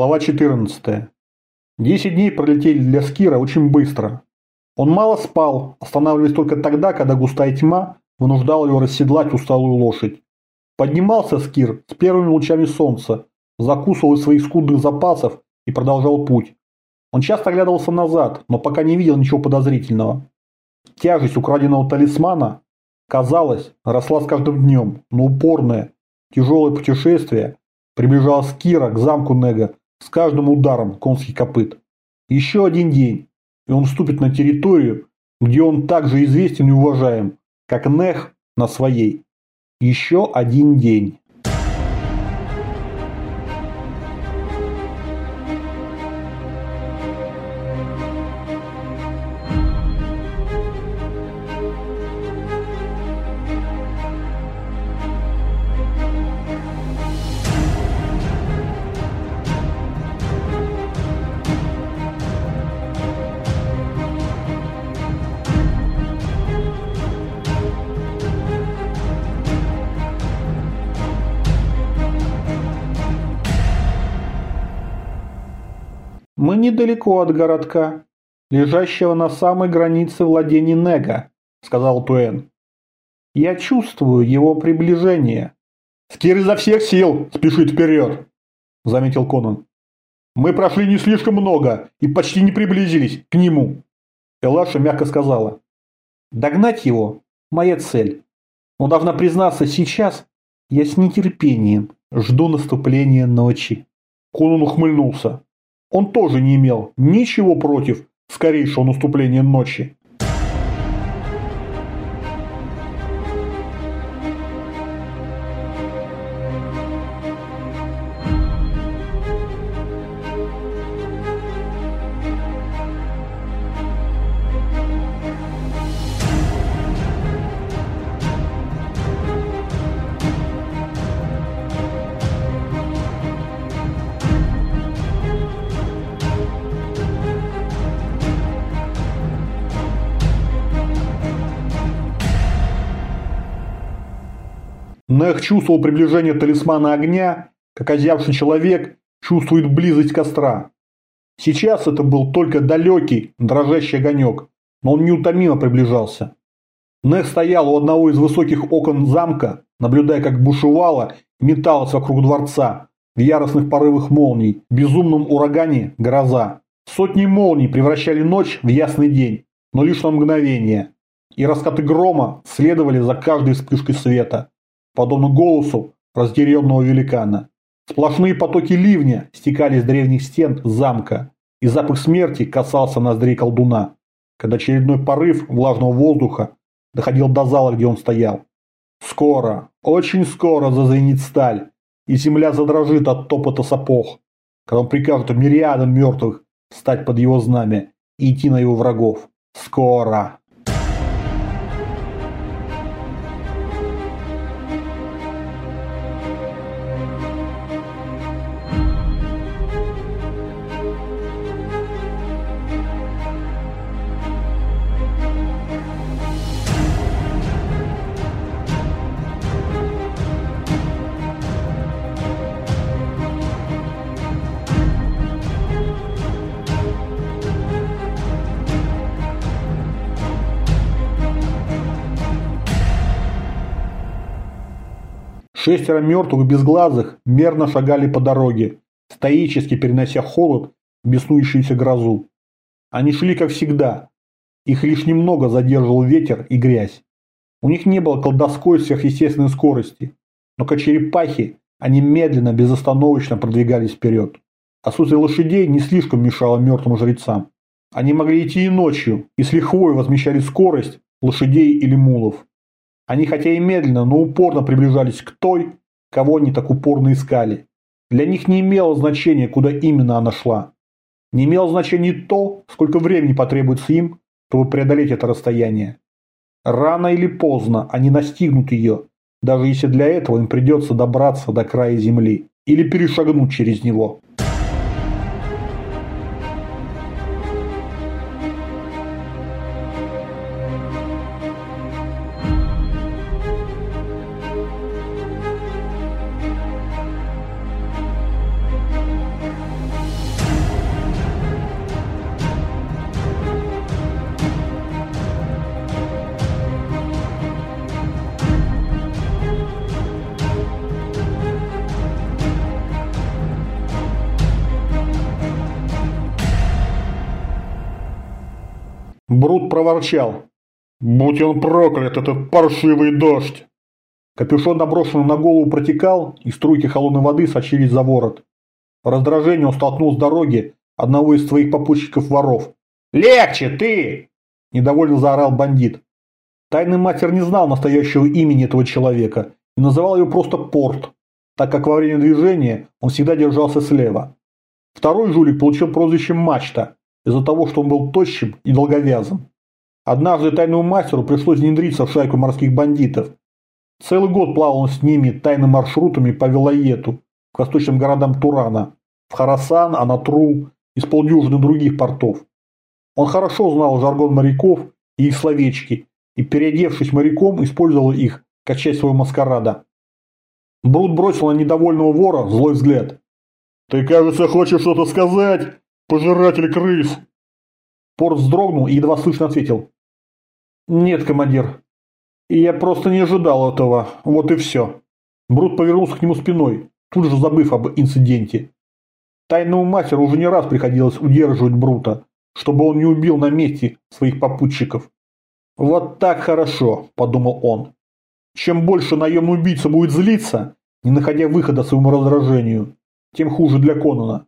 Глава 14. Десять дней пролетели для Скира очень быстро. Он мало спал, останавливаясь только тогда, когда густая тьма вынуждала его расседлать усталую лошадь. Поднимался Скир с первыми лучами солнца, закусывал из своих скудных запасов и продолжал путь. Он часто оглядывался назад, но пока не видел ничего подозрительного. Тяжесть украденного талисмана, казалось, росла с каждым днем, но упорное, тяжелое путешествие приближалось Кира к замку Нега с каждым ударом конских копыт. Еще один день, и он вступит на территорию, где он так же известен и уважаем, как Нех на своей. Еще один день. Недалеко от городка, лежащего на самой границе владений Нега, сказал Туэн. Я чувствую его приближение. Скир изо всех сил спешит вперед, заметил Конан. Мы прошли не слишком много и почти не приблизились к нему. Элаша мягко сказала. Догнать его – моя цель. Но должна признаться, сейчас я с нетерпением жду наступления ночи. Конан ухмыльнулся. Он тоже не имел ничего против скорейшего наступления ночи. Нех чувствовал приближение талисмана огня, как озявший человек чувствует близость костра. Сейчас это был только далекий, дрожащий огонек, но он неутомимо приближался. Нех стоял у одного из высоких окон замка, наблюдая, как бушевало и металось вокруг дворца, в яростных порывах молний, в безумном урагане гроза. Сотни молний превращали ночь в ясный день, но лишь на мгновение. И раскаты грома следовали за каждой вспышкой света подобно голосу разъяренного великана. Сплошные потоки ливня стекали с древних стен замка, и запах смерти касался ноздрей колдуна, когда очередной порыв влажного воздуха доходил до зала, где он стоял. Скоро, очень скоро зазвенит сталь, и земля задрожит от топота сапог, когда он прикажет мириадам мертвых встать под его знамя и идти на его врагов. Скоро. Шестеро мертвых безглазых мерно шагали по дороге, стоически перенося холод беснующуюся грозу. Они шли как всегда. Их лишь немного задерживал ветер и грязь. У них не было колдовской сверхъестественной скорости, но как черепахи они медленно, безостановочно продвигались вперед. Отсутствие лошадей не слишком мешало мертвым жрецам. Они могли идти и ночью, и с лихвой возмещали скорость лошадей или мулов. Они хотя и медленно, но упорно приближались к той, кого они так упорно искали. Для них не имело значения, куда именно она шла. Не имело значения то, сколько времени потребуется им, чтобы преодолеть это расстояние. Рано или поздно они настигнут ее, даже если для этого им придется добраться до края земли или перешагнуть через него. Брут проворчал. «Будь он проклят, этот паршивый дождь!» Капюшон, наброшенный на голову, протекал, и струйки холодной воды сочились за ворот. В раздражении он столкнул с дороги одного из своих попутчиков-воров. «Легче, ты!» – недовольно заорал бандит. Тайный мастер не знал настоящего имени этого человека и называл его просто Порт, так как во время движения он всегда держался слева. Второй жулик получил прозвище Мачта из-за того, что он был тощим и долговязым. Однажды тайному мастеру пришлось внедриться в шайку морских бандитов. Целый год плавал он с ними тайными маршрутами по Вилоету, к восточным городам Турана, в Харасан, Анатру и с полдюжины других портов. Он хорошо знал жаргон моряков и их словечки, и, переодевшись моряком, использовал их как часть своего маскарада. Брут бросил на недовольного вора злой взгляд. «Ты, кажется, хочешь что-то сказать, пожиратель крыс!» Порт вздрогнул и едва слышно ответил. «Нет, командир. Я просто не ожидал этого. Вот и все». Брут повернулся к нему спиной, тут же забыв об инциденте. Тайному мастеру уже не раз приходилось удерживать Брута, чтобы он не убил на месте своих попутчиков. «Вот так хорошо», – подумал он. «Чем больше наемный убийца будет злиться, не находя выхода своему раздражению, тем хуже для Конона.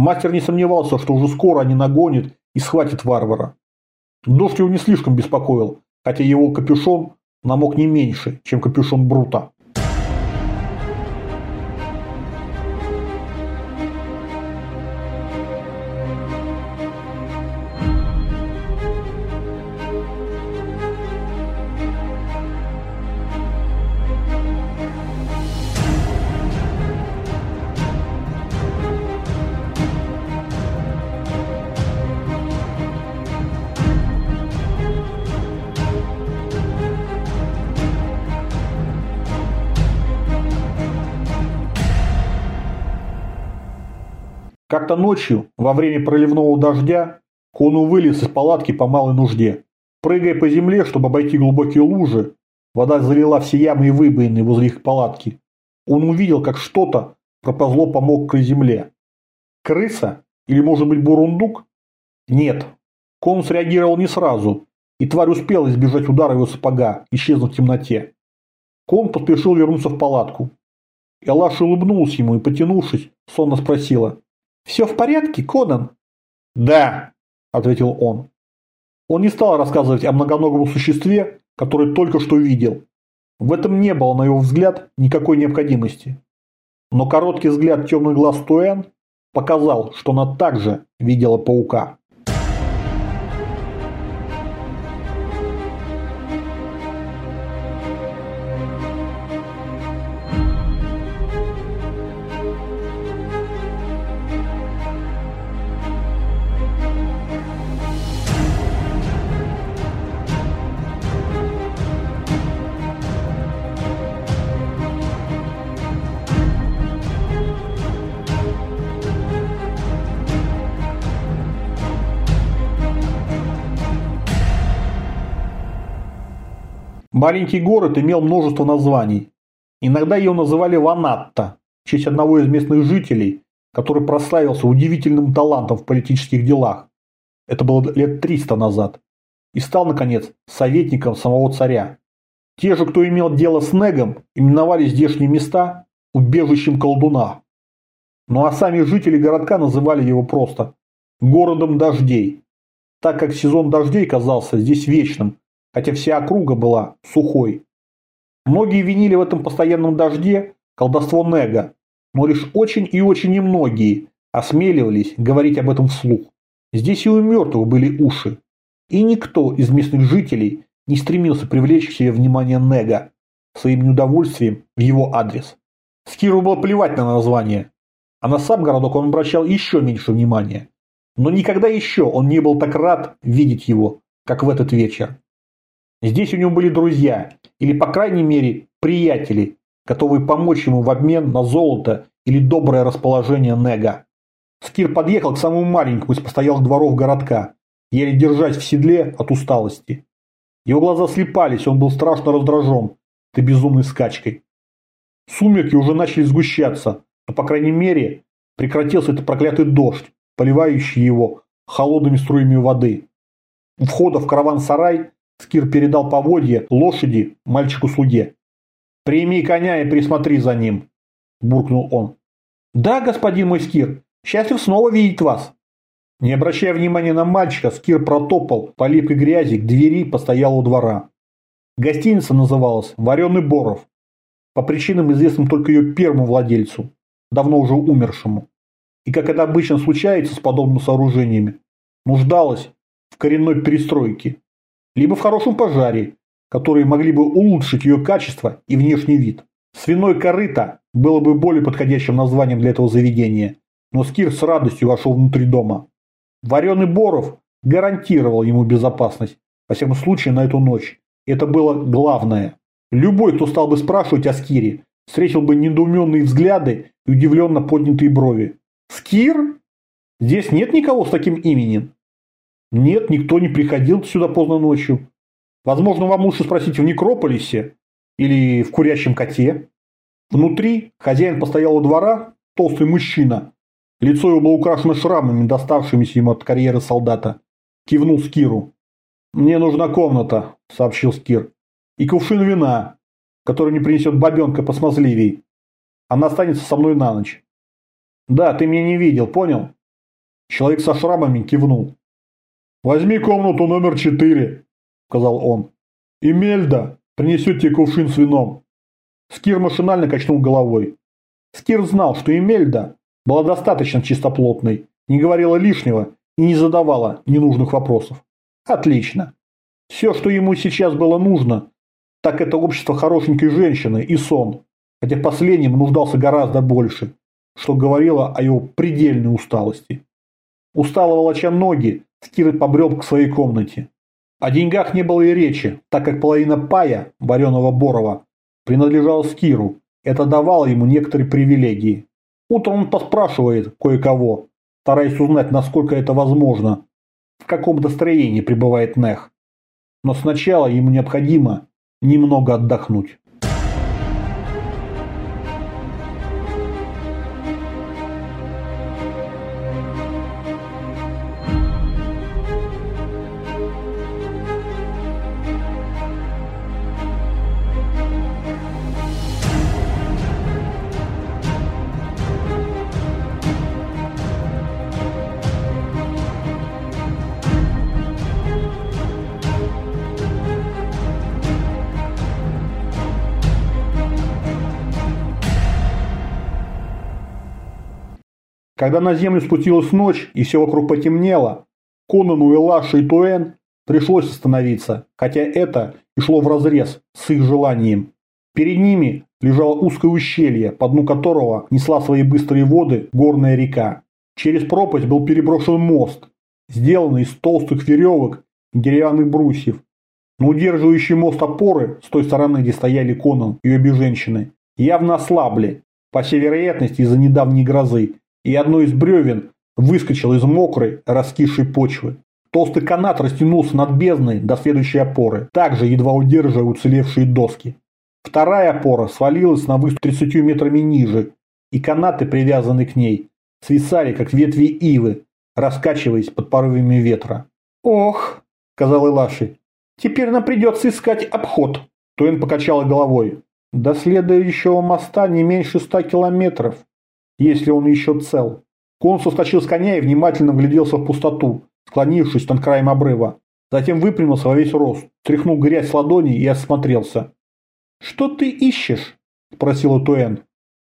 Мастер не сомневался, что уже скоро они нагонят и схватит варвара. Дождь его не слишком беспокоил, хотя его капюшон намок не меньше, чем капюшон Брута. Ночью, во время проливного дождя, Кону вылез из палатки по малой нужде. Прыгая по земле, чтобы обойти глубокие лужи, вода залила все ямы и выбоины возле их палатки. Он увидел, как что-то проползло по мокрой земле. Крыса? Или, может быть, бурундук? Нет. Кон среагировал не сразу, и тварь успела избежать удара его сапога, исчезнув в темноте. Кон поспешил вернуться в палатку. Элаша улыбнулась ему и, потянувшись, сонно спросила. «Все в порядке, Конан?» «Да», – ответил он. Он не стал рассказывать о многоногом существе, которое только что видел. В этом не было, на его взгляд, никакой необходимости. Но короткий взгляд темных глаз Туэн показал, что она также видела паука. Маленький город имел множество названий. Иногда его называли Ванатта, в честь одного из местных жителей, который прославился удивительным талантом в политических делах. Это было лет 300 назад. И стал, наконец, советником самого царя. Те же, кто имел дело с Негом, именовали здешние места убежищем колдуна. Ну а сами жители городка называли его просто городом дождей, так как сезон дождей казался здесь вечным хотя вся округа была сухой. Многие винили в этом постоянном дожде колдовство Нега, но лишь очень и очень немногие осмеливались говорить об этом вслух. Здесь и у мертвых были уши, и никто из местных жителей не стремился привлечь к себе внимание Нега своим неудовольствием в его адрес. Скиру было плевать на название, а на сам городок он обращал еще меньше внимания. Но никогда еще он не был так рад видеть его, как в этот вечер. Здесь у него были друзья, или по крайней мере приятели, готовые помочь ему в обмен на золото или доброе расположение Нега. Скир подъехал к самому маленькому из постоялых дворов городка, еле держась в седле от усталости. Его глаза слепались, он был страшно раздражен этой безумной скачкой. Сумерки уже начали сгущаться, но, по крайней мере, прекратился этот проклятый дождь, поливающий его холодными струями воды. У входа в караван-сарай Скир передал поводье лошади мальчику-слуге. «Прими коня и присмотри за ним», – буркнул он. «Да, господин мой Скир, счастлив снова видеть вас». Не обращая внимания на мальчика, Скир протопал по липкой грязи к двери постоялого двора. Гостиница называлась «Вареный Боров», по причинам, известным только ее первому владельцу, давно уже умершему. И как это обычно случается с подобными сооружениями, нуждалась в коренной перестройке, либо в хорошем пожаре, которые могли бы улучшить ее качество и внешний вид. Свиной корыто было бы более подходящим названием для этого заведения, но Скир с радостью вошел внутрь дома. Вареный Боров гарантировал ему безопасность, во всяком случае на эту ночь. Это было главное. Любой, кто стал бы спрашивать о Скире, встретил бы недоуменные взгляды и удивленно поднятые брови. «Скир? Здесь нет никого с таким именем?» «Нет, никто не приходил сюда поздно ночью. Возможно, вам лучше спросить в Некрополисе или в Курящем коте». Внутри хозяин постоялого двора, толстый мужчина, лицо его было украшено шрамами, доставшимися ему от карьеры солдата, кивнул Скиру. «Мне нужна комната», – сообщил Скир и кувшин вина, который не принесет бабенка посмазливей. Она останется со мной на ночь. Да, ты меня не видел, понял? Человек со шрамами кивнул. Возьми комнату номер четыре, сказал он. И Мельда принесет тебе кувшин с вином. Скир машинально качнул головой. Скир знал, что Эмельда была достаточно чистоплотной, не говорила лишнего и не задавала ненужных вопросов. Отлично. Все, что ему сейчас было нужно, так это общество хорошенькой женщины и сон, хотя последним нуждался гораздо больше, что говорило о его предельной усталости. Устало волоча ноги, Скирет побрел к своей комнате. О деньгах не было и речи, так как половина пая, вареного Борова, принадлежала Скиру. Это давало ему некоторые привилегии. Утром он поспрашивает кое-кого, стараясь узнать, насколько это возможно, в каком настроении пребывает Нех. Но сначала ему необходимо немного отдохнуть. Когда на землю спустилась ночь и все вокруг потемнело, Конану, Элашу и Туэн пришлось остановиться, хотя это и шло вразрез с их желанием. Перед ними лежало узкое ущелье, по дну которого несла свои быстрые воды горная река. Через пропасть был переброшен мост, сделанный из толстых веревок и деревянных брусьев. Но удерживающие мост опоры с той стороны, где стояли Конан и обе женщины, явно ослабли, по всей вероятности из-за недавней грозы, и одно из бревен выскочило из мокрой, раскисшей почвы. Толстый канат растянулся над бездной до следующей опоры, также едва удерживая уцелевшие доски. Вторая опора свалилась на выступ 30 метрами ниже, и канаты, привязанные к ней, свисали, как ветви ивы, раскачиваясь под порывами ветра. «Ох», — сказал Илаши, — «теперь нам придется искать обход». Туэн покачала головой. «До следующего моста не меньше ста километров если он еще цел. Конс соскочил с коня и внимательно вгляделся в пустоту, склонившись над краем обрыва. Затем выпрямился во весь рост, тряхнул грязь с ладони и осмотрелся. «Что ты ищешь?» – спросила Туэн.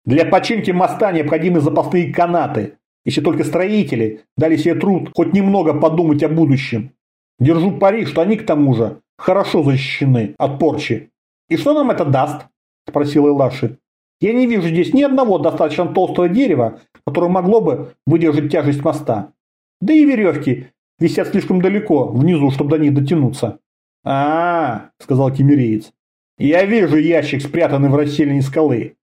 «Для починки моста необходимы запасные канаты, если только строители дали себе труд хоть немного подумать о будущем. Держу пари, что они к тому же хорошо защищены от порчи. И что нам это даст?» – спросил Элаши. Я не вижу здесь ни одного достаточно толстого дерева, которое могло бы выдержать тяжесть моста. Да и веревки висят слишком далеко, внизу, чтобы до них дотянуться. а, -а, -а сказал кемереец. «Я вижу ящик, спрятанный в расселине скалы.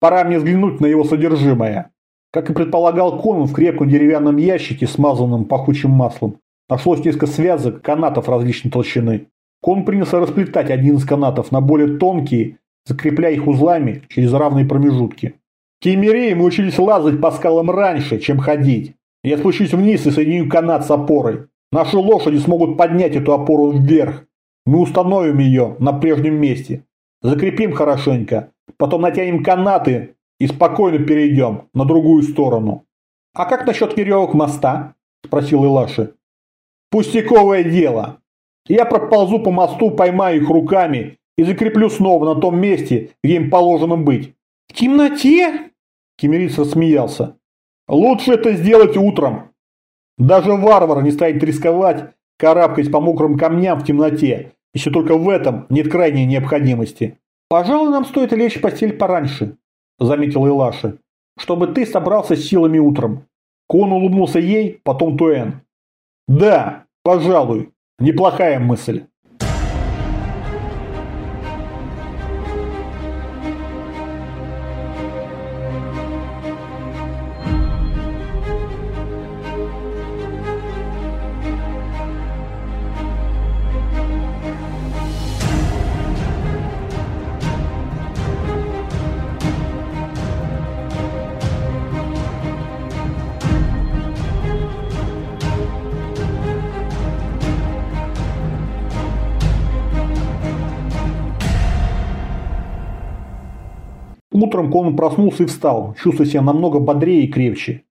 Пора мне взглянуть на его содержимое». Как и предполагал Конан, в крепком деревянном ящике, смазанном пахучим маслом, нашлось несколько связок канатов различной толщины. Кон принялся расплетать один из канатов на более тонкие закрепляя их узлами через равные промежутки. Кемерии мы учились лазать по скалам раньше, чем ходить. Я спущусь вниз и соединю канат с опорой. Наши лошади смогут поднять эту опору вверх. Мы установим ее на прежнем месте. Закрепим хорошенько. Потом натянем канаты и спокойно перейдем на другую сторону. А как насчет веревок моста? Спросил Илаши. Пустяковое дело. Я проползу по мосту, поймаю их руками и закреплю снова на том месте, где им положено быть. В темноте? Кемериц рассмеялся. Лучше это сделать утром. Даже варвар не станет рисковать, карабкаясь по мокрым камням в темноте, если только в этом нет крайней необходимости. «Пожалуй, нам стоит лечь в постель пораньше», – заметил Илаши, – «чтобы ты собрался с силами утром». Кон улыбнулся ей, потом Туэн. «Да, пожалуй, неплохая мысль». Утром Конан проснулся и встал, чувствуя себя намного бодрее и крепче.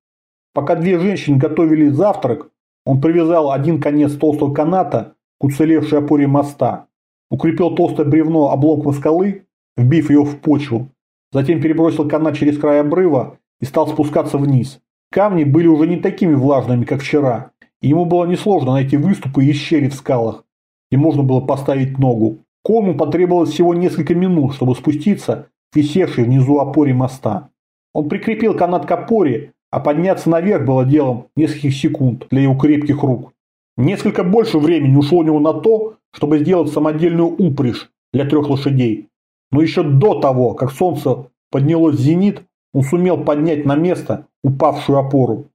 Пока две женщины готовили завтрак, он привязал один конец толстого каната к уцелевшей опоре моста, укрепил толстое бревно обломком скалы, вбив ее в почву, затем перебросил канат через край обрыва и стал спускаться вниз. Камни были уже не такими влажными, как вчера, и ему было несложно найти выступы и щели в скалах, где можно было поставить ногу. Кому потребовалось всего несколько минут, чтобы спуститься висевшей внизу опоре моста. Он прикрепил канат к опоре, а подняться наверх было делом нескольких секунд для его крепких рук. Несколько больше времени ушло у него на то, чтобы сделать самодельную упряжь для трех лошадей. Но еще до того, как солнце поднялось в зенит, он сумел поднять на место упавшую опору.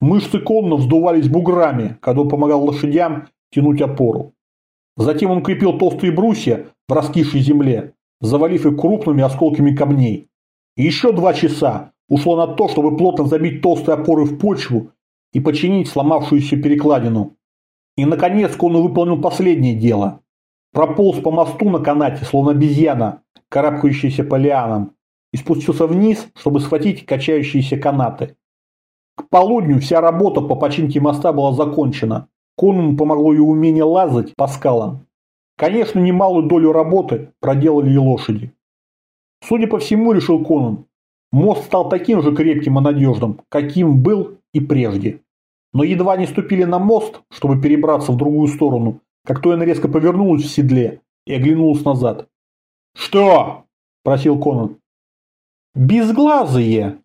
Мышцы конно вздувались буграми, когда он помогал лошадям тянуть опору. Затем он крепил толстые брусья в раскисшей земле, завалив их крупными осколками камней. И еще два часа ушло на то, чтобы плотно забить толстые опоры в почву и починить сломавшуюся перекладину. И, наконец, он выполнил последнее дело. Прополз по мосту на канате, словно обезьяна, карабкающаяся по лианам, и спустился вниз, чтобы схватить качающиеся канаты. К полудню вся работа по починке моста была закончена. Коному помогло и умение лазать по скалам. Конечно, немалую долю работы проделали и лошади. Судя по всему, решил Конан, мост стал таким же крепким и надежным, каким был и прежде. Но едва не ступили на мост, чтобы перебраться в другую сторону, как Туэн резко повернулась в седле и оглянулась назад. «Что?» – просил Конан. «Безглазые!»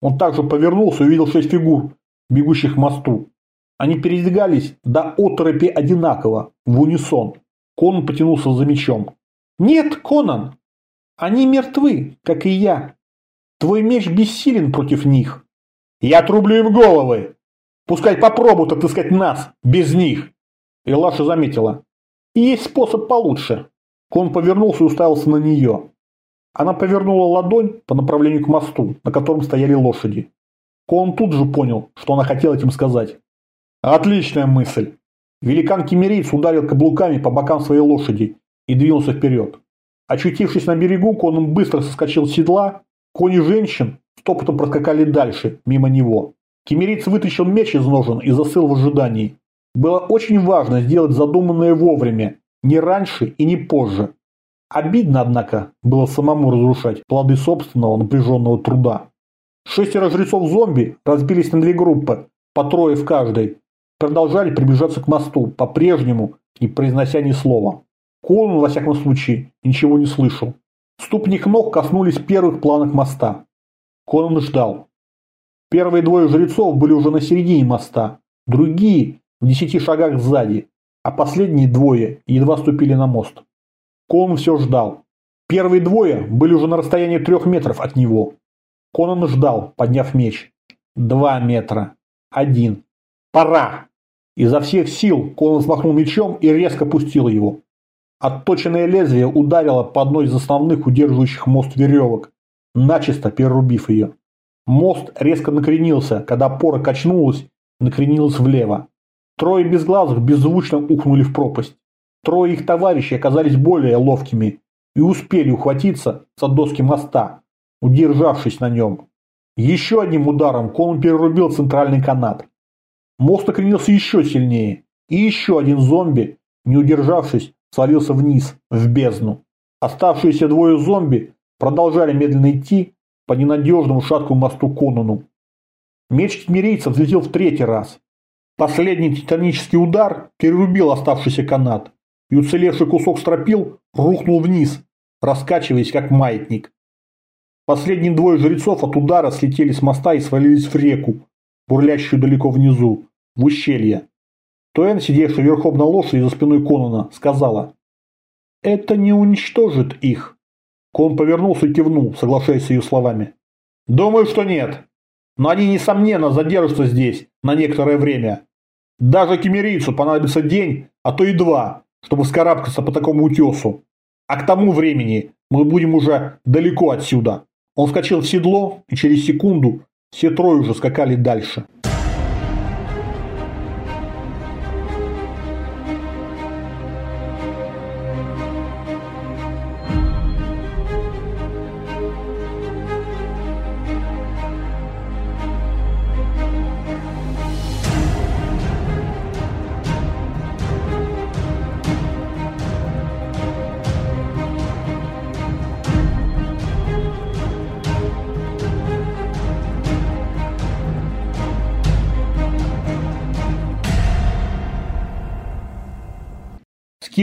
Он также повернулся и увидел шесть фигур, бегущих к мосту. Они передвигались до оторопи одинаково, в унисон. Конан потянулся за мечом. «Нет, Конан! Они мертвы, как и я. Твой меч бессилен против них. Я отрублю им головы! Пускай попробуют отыскать нас, без них!» Илаша заметила. «Есть способ получше». Кон повернулся и уставился на нее. Она повернула ладонь по направлению к мосту, на котором стояли лошади. Кон тут же понял, что она хотела этим сказать. «Отличная мысль. Великан-кемерийц ударил каблуками по бокам своей лошади и двинулся вперед. Очутившись на берегу, Конан быстро соскочил с седла, кони женщин стопотом проскакали дальше, мимо него. Кемерийц вытащил меч из ножен и засыл в ожидании. Было очень важно сделать задуманное вовремя, не раньше и не позже. Обидно, однако, было самому разрушать плоды собственного напряженного труда. Шестеро жрецов-зомби разбились на две группы, по трое в каждой, продолжали приближаться к мосту, по-прежнему не произнося ни слова. Конан, во всяком случае, ничего не слышал. Ступни ног коснулись первых планок моста. Конан ждал. Первые двое жрецов были уже на середине моста, другие в десяти шагах сзади, а последние двое едва ступили на мост. Конан все ждал. Первые двое были уже на расстоянии трех метров от него. Конан ждал, подняв меч. Два метра. Один. Пора! Изо всех сил Конан взмахнул мечом и резко пустил его. Отточенное лезвие ударило по одной из основных удерживающих мост веревок, начисто перерубив ее. Мост резко накренился, когда опора качнулась, накренилась влево. Трое безглазых беззвучно ухнули в пропасть. Трое их товарищей оказались более ловкими и успели ухватиться за доски моста, удержавшись на нем. Еще одним ударом Конан перерубил центральный канат. Мост накренился еще сильнее, и еще один зомби, не удержавшись, свалился вниз, в бездну. Оставшиеся двое зомби продолжали медленно идти по ненадежному шаткому мосту Конану. Меч тьмерийца взлетел в третий раз. Последний титанический удар перерубил оставшийся канат, и уцелевший кусок стропил рухнул вниз, раскачиваясь как маятник. Последние двое жрецов от удара слетели с моста и свалились в реку, бурлящую далеко внизу, в ущелье. Туэн, сидевшая верхом на лошади за спиной Конона, сказала, «Это не уничтожит их». Кон повернулся и кивнул, соглашаясь с ее словами. «Думаю, что нет. Но они, несомненно, задержатся здесь на некоторое время. Даже кемерийцу понадобится день, а то и два, чтобы вскарабкаться по такому утесу. А к тому времени мы будем уже далеко отсюда». Он вскочил в седло, и через секунду все трое уже скакали дальше.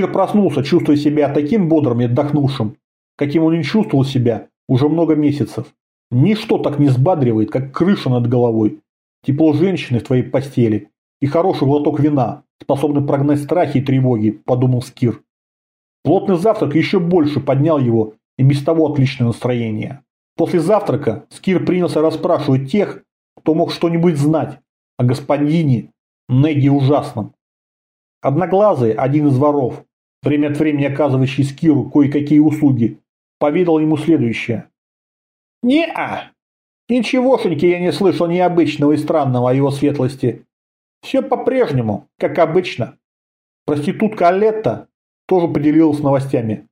Кир проснулся, чувствуя себя таким бодрым и отдохнувшим, каким он не чувствовал себя уже много месяцев. Ничто так не сбадривает, как крыша над головой, тепло женщины в твоей постели и хороший глоток вина, способный прогнать страхи и тревоги, подумал Скир. Плотный завтрак еще больше поднял его и без того отличное настроение. После завтрака Скир принялся расспрашивать тех, кто мог что-нибудь знать о господине Неге Ужасном. Одноглазый, один из воров, время от времени оказывающий Скиру кое-какие услуги, поведал ему следующее. «Не-а! Ничегошеньки я не слышал необычного и странного о его светлости. Все по-прежнему, как обычно. Проститутка Алетта тоже поделилась новостями.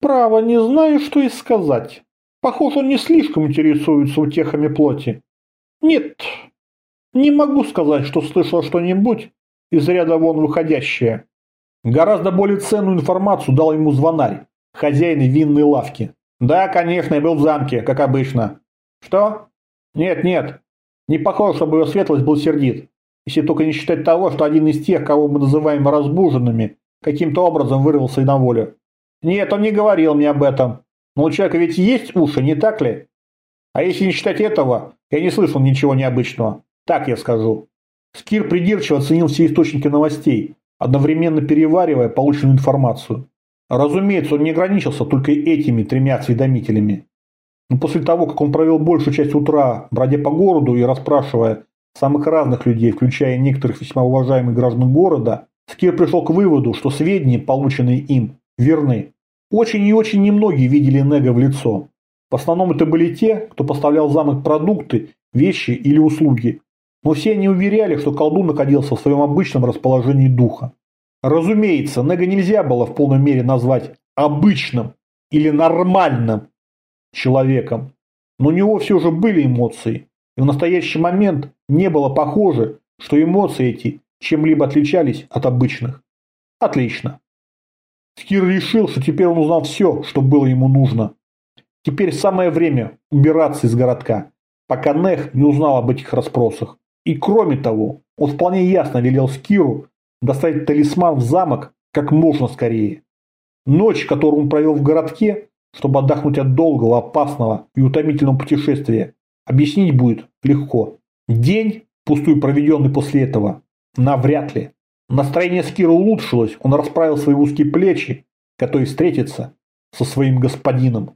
Право, не знаю, что и сказать. Похоже, он не слишком интересуется утехами плоти. Нет, не могу сказать, что слышал что-нибудь, из ряда вон выходящее. Гораздо более ценную информацию дал ему звонарь, хозяин винной лавки. Да, конечно, я был в замке, как обычно. Что? Нет, нет. Не похоже, чтобы его светлость был сердит. Если только не считать того, что один из тех, кого мы называем разбуженными, каким-то образом вырвался на волю. Нет, он не говорил мне об этом. Но у человека ведь есть уши, не так ли? А если не считать этого, я не слышал ничего необычного. Так я скажу. Скир придирчиво оценил все источники новостей, одновременно переваривая полученную информацию. Разумеется, он не ограничился только этими тремя осведомителями. Но после того, как он провел большую часть утра, бродя по городу и расспрашивая самых разных людей, включая некоторых весьма уважаемых граждан города, Скир пришел к выводу, что сведения, полученные им, верны. Очень и очень немногие видели Нега в лицо. В основном это были те, кто поставлял в замок продукты, вещи или услуги, но все они уверяли, что колдун находился в своем обычном расположении духа. Разумеется, Нега нельзя было в полной мере назвать обычным или нормальным человеком, но у него все же были эмоции, и в настоящий момент не было похоже, что эмоции эти чем-либо отличались от обычных. Отлично. Скир решил, что теперь он узнал все, что было ему нужно. Теперь самое время убираться из городка, пока Нех не узнал об этих расспросах. И кроме того, он вполне ясно велел Скиру доставить талисман в замок как можно скорее. Ночь, которую он провел в городке, чтобы отдохнуть от долгого, опасного и утомительного путешествия, объяснить будет легко. День, пустую проведенный после этого, навряд ли. Настроение Скира улучшилось, он расправил свои узкие плечи, готовясь встретиться со своим господином.